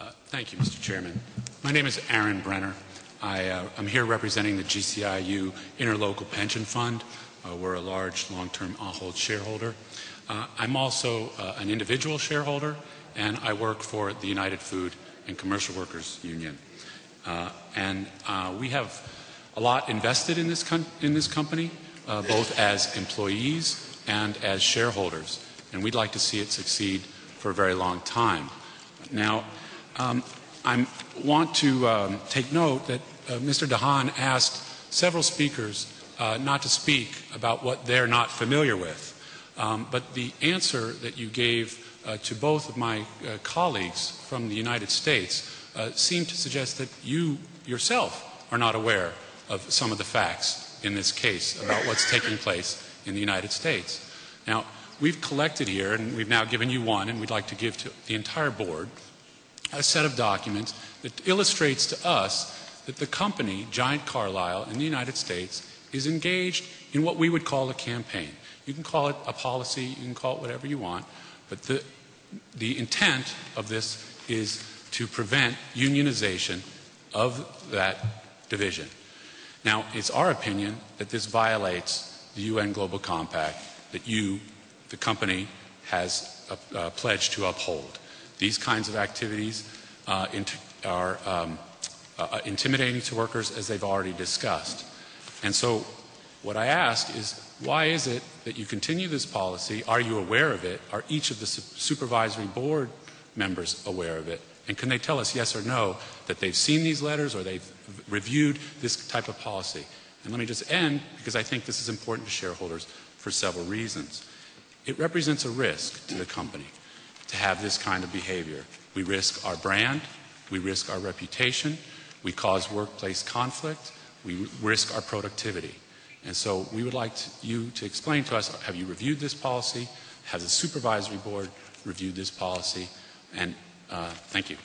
Uh, Thank you, Mr. Chairman. My name is Aaron Brenner. I, uh, I'm here representing the GCIU Interlocal Pension Fund. Uh, we're a large long-term Ahold shareholder. Uh, I'm also uh, an individual shareholder, and I work for the United Food and Commercial Workers Union. Uh, and uh, we have a lot invested in this, com- in this company, uh, both as employees and as shareholders. And we'd like to see it succeed for a very long time. Now, um, I want to um, take note that uh, Mr. Dahan asked several speakers uh, not to speak about what they're not familiar with. Um, but the answer that you gave uh, to both of my uh, colleagues from the United States uh, seemed to suggest that you yourself are not aware of some of the facts in this case about what's taking place in the United States. Now, we've collected here, and we've now given you one, and we'd like to give to the entire board a set of documents that illustrates to us that the company, Giant Carlisle, in the United States, is engaged in what we would call a campaign. You can call it a policy, you can call it whatever you want, but the, the intent of this is to prevent unionization of that division. Now, it's our opinion that this violates the UN Global Compact that you, the company, has uh, uh, pledged to uphold. These kinds of activities uh, int- are um, uh, intimidating to workers, as they've already discussed. And so, what I ask is, why is it that you continue this policy? Are you aware of it? Are each of the su- supervisory board members aware of it? And can they tell us yes or no that they've seen these letters or they've reviewed this type of policy? And let me just end because I think this is important to shareholders for several reasons. It represents a risk to the company to have this kind of behavior. We risk our brand, we risk our reputation, we cause workplace conflict, we risk our productivity. And so we would like to, you to explain to us have you reviewed this policy? Has the supervisory board reviewed this policy? And uh, thank you.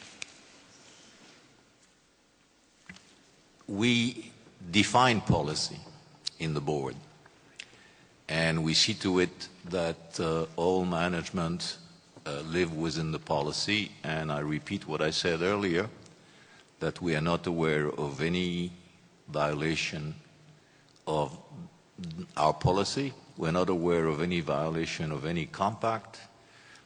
We define policy in the board, and we see to it that uh, all management live within the policy. And I repeat what I said earlier that we are not aware of any violation of our policy. We're not aware of any violation of any compact.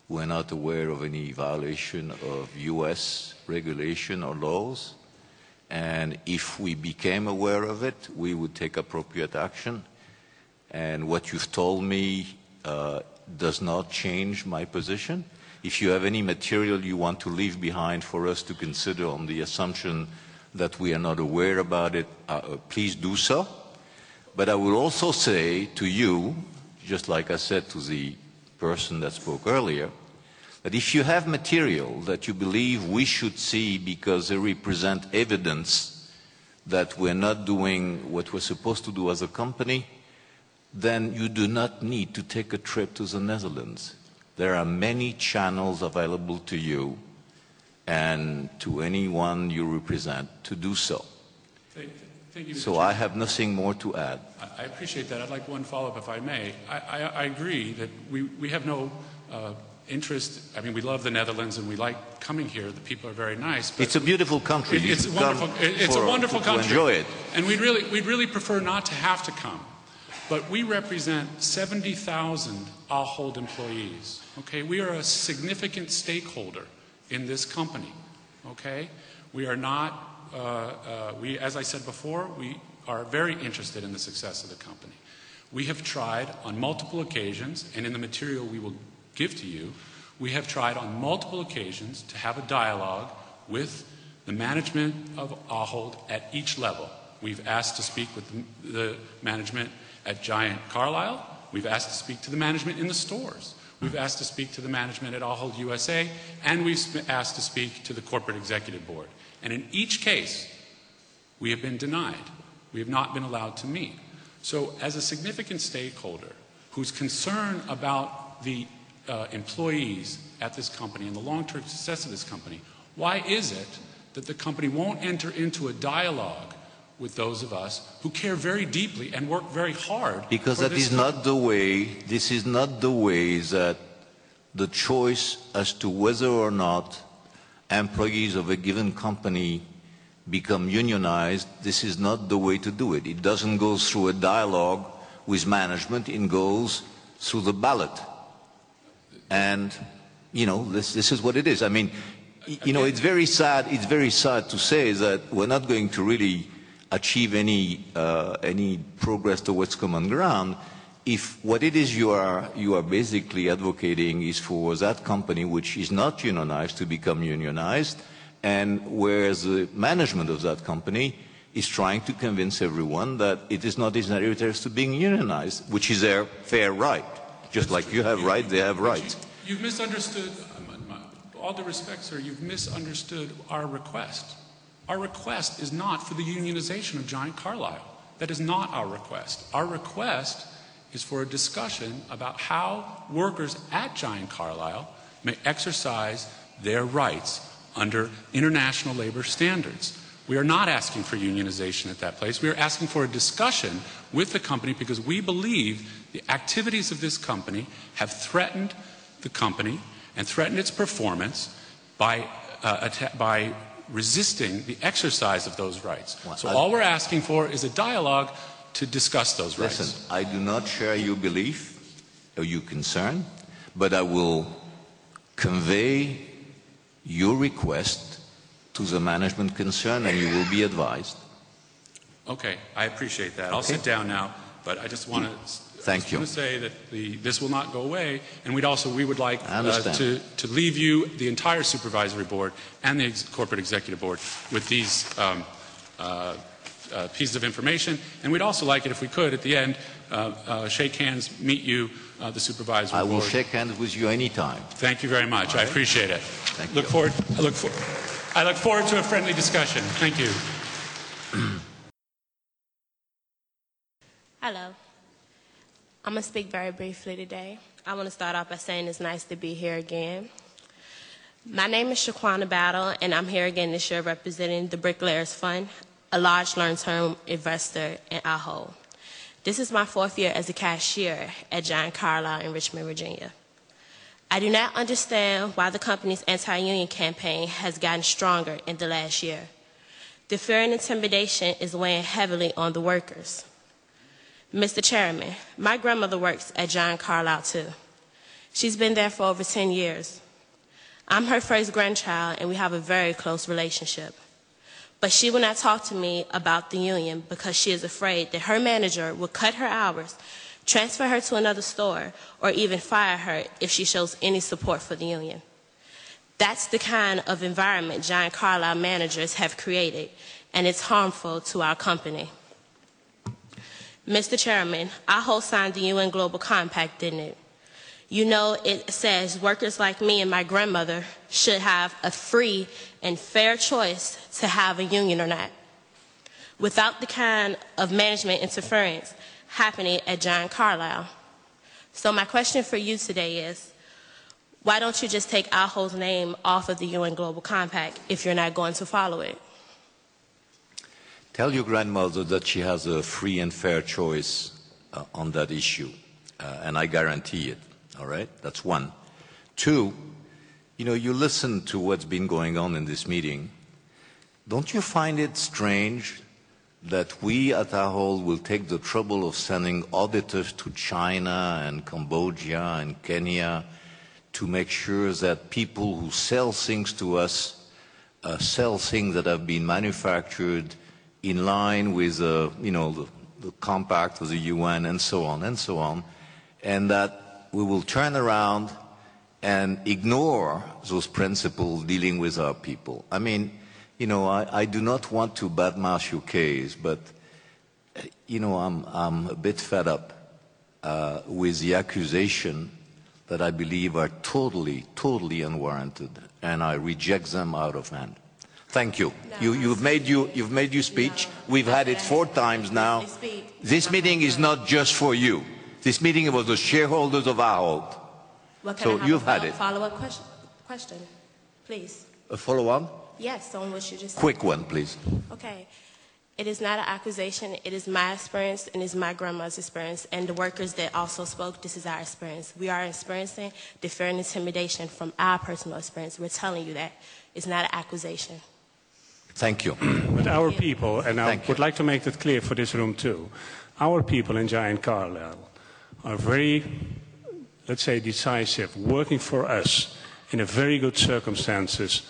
We're not aware of any violation of U.S. regulation or laws. And if we became aware of it, we would take appropriate action. And what you've told me uh, does not change my position. If you have any material you want to leave behind for us to consider on the assumption that we are not aware about it, uh, uh please do so. But I will also say to you, just like I said to the person that spoke earlier, that if you have material that you believe we should see because they represent evidence that we're not doing what we're supposed to do as a company, then you do not need to take a trip to the Netherlands. There are many channels available to you and to anyone you represent to do so. Thank, thank you, So. I have nothing more to add. I I appreciate that. I'd like one follow-up, if I may. I, I, I agree that we, we have no uh, interest. I mean, we love the Netherlands and we like coming here. The people are very nice. But It's a beautiful country. it- it's a wonderful. it- It's for- a wonderful country. enjoy it. And we'd really, we'd really prefer not to have to come. But we represent 70,000 Ahold employees. Okay, we are a significant stakeholder in this company. Okay, we are not. Uh, uh, we, as I said before, we are very interested in the success of the company. We have tried on multiple occasions, and in the material we will give to you, we have tried on multiple occasions to have a dialogue with the management of Ahold at each level. We've asked to speak with the, the management at Giant Carlisle. We've asked to speak to the management in the stores. We've asked to speak to the management at Ahold USA, and we've asked to speak to the corporate executive board. And in each case, we have been denied. We have not been allowed to meet. So, as a significant stakeholder who's concerned about the uh, employees at this company and the long term success of this company, why is it that the company won't enter into a dialogue with those of us who care very deeply and work very hard? Because that is not the way, this is not the way that the choice as to whether or not employees of a given company become unionized, this is not the way to do it. It doesn't go through a dialogue with management, it goes through the ballot. And, you know, this, this is what it is. I mean, you know, it's very sad, it's very sad to say that we're not going to really achieve any, uh, any progress towards common ground if what it is you are, you are basically advocating is for that company which is not unionized to become unionized, and whereas the management of that company is trying to convince everyone that it is not in their interest to being unionized, which is their fair right. Just like you have right, they have rights. You, have misunderstood, all due respect, sir, you've misunderstood our request. Our request is not for the unionization of Giant Carlisle. That is not our request. Our request is for a discussion about how workers at Giant Carlisle may exercise their rights under international labor standards. We are not asking for unionization at that place. We are asking for a discussion with the company because we believe the activities of this company have threatened the company and threatened its performance by, uh, by resisting the exercise of those rights. So all we're asking for is a dialogue to discuss those rights. Listen, I do not share your belief or your concern, but I will convey your request to the management concerned and you will be advised. Okay, I appreciate that. I'll sit down now, but I just want to Thank you. I want to say that the, this will not go away, and we'd also we would like uh, to to leave you the entire supervisory board and the ex- corporate executive board with these um, uh, uh, pieces of information, and we'd also like it if we could at the end uh, uh, shake hands, meet you, uh, the supervisory I will board. shake hands with you anytime. Thank you very much. I appreciate it. Thank look you. forward. I look for, I look forward to a friendly discussion. Thank you. I'm going to speak very briefly today. I want to start off by saying it's nice to be here again. My name is Shaquana Battle, and I'm here again this year representing the Bricklayers Fund, a large long-term investor in Ahold. This is my fourth year as a cashier at Giant Carlisle in Richmond, Virginia. I do not understand why the company's anti-union campaign has gotten stronger in the last year. The fear and intimidation is weighing heavily on the workers. Mr. Chairman, my grandmother works at Giant Carlisle too. She's been there for over 10 years. I'm her first grandchild, and we have a very close relationship. But she will not talk to me about the union because she is afraid that her manager will cut her hours, transfer her to another store, or even fire her if she shows any support for the union. That's the kind of environment Giant Carlisle managers have created, and it's harmful to our company. Mr. Chairman, I signed the UN Global Compact, didn't it? You know, it says workers like me and my grandmother should have a free and fair choice to have a union or not. Without the kind of management interference happening at Giant Carlisle. So my question for you today is, why don't you just take Ahold's name off of the UN Global Compact if you're not going to follow it? Tell your grandmother that she has a free and fair choice uh, on that issue, uh, and I guarantee it. All right? That's one. Two, you know, you listen to what's been going on in this meeting. Don't you find it strange that we at Ahold will take the trouble of sending auditors to China and Cambodia and Kenya to make sure that people who sell things to us uh, sell things that have been manufactured in line with, uh, you know, the, the compact of the UN and so on and so on, and that we will turn around and ignore those principles dealing with our people. I mean, you know, I, I do not want to badmouth your case, but, you know, I'm, I'm a bit fed up uh, with the accusation that I believe are totally, totally unwarranted, and I reject them out of hand. Thank you. No, you you've made you you've made your speech. No, We've had it four times now. This meeting is not just for you. This meeting was the shareholders of Ahold. Well, can So you've a had follow- it. Follow-up question, question, please. A follow-on? Yes, on what you just said. Quick one, please. Okay. It is not an accusation. It is my experience and it's my grandma's experience. And the workers that also spoke, this is our experience. We are experiencing the fear and intimidation from our personal experience. We're telling you that. It's not an accusation. Thank you. But our people, and I Thank would like to make that clear for this room too, our people in Giant Carlisle are very, let's say, decisive, working for us in a very good circumstances,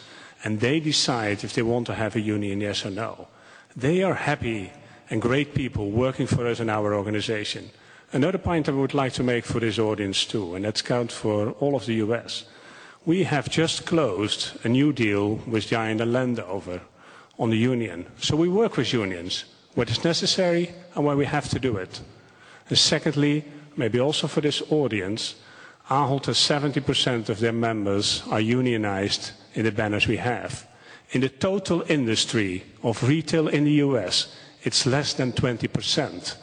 and they decide if they want to have a union, yes or no. They are happy and great people working for us in our organization. Another point I would like to make for this audience too, and that's count for all of the US. We have just closed a new deal with Giant and Landover on the union. So we work with unions where it's necessary and where we have to do it. And secondly, maybe also for this audience, Ahold has 70% of their members are unionized in the banners we have. In the total industry of retail in the US, it's less than 20%.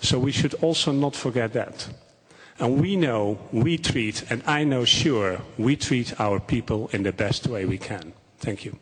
So we should also not forget that. And we know we treat, and I know sure, we treat our people in the best way we can. Thank you.